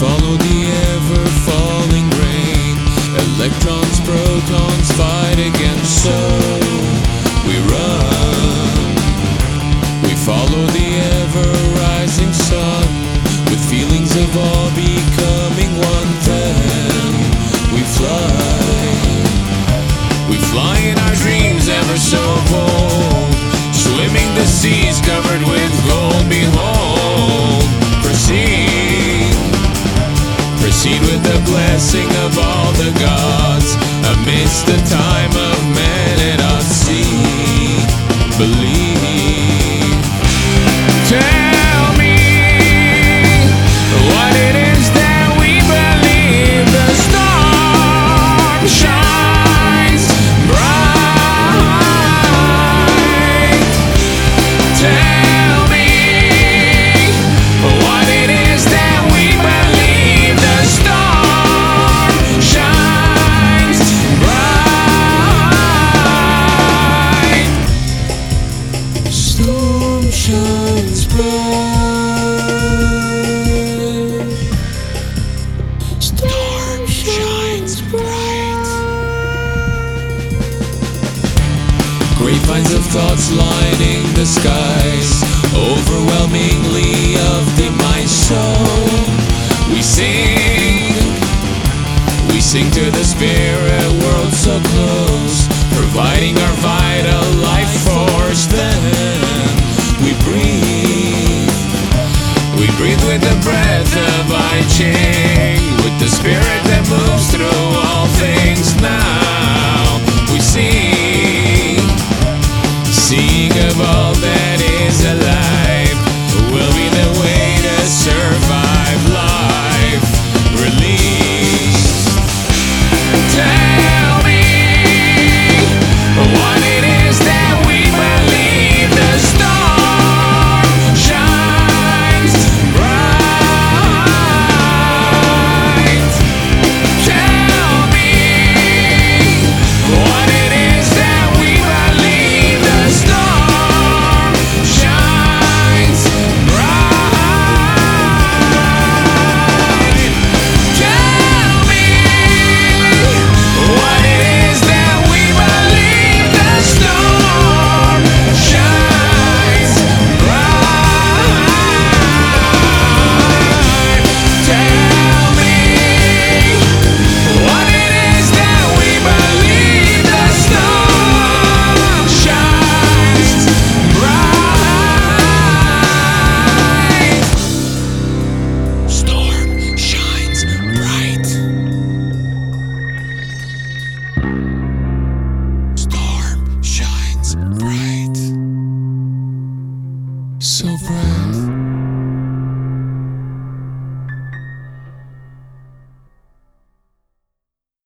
Follow the ever falling rain. Electrons, protons fight against so we run. We follow the ever rising sun with feelings of all becoming one. Then we fly. We fly in our dreams ever so bold, swimming the seas covered with gold. Behold. Bright. Grapevines of thoughts lining the skies, overwhelmingly of the. We sing, we sing to the spirit world so close, providing our vital life force then. breath of I Ching with the spirit that moves through all things now. We sing, sing of all that is alive. We'll be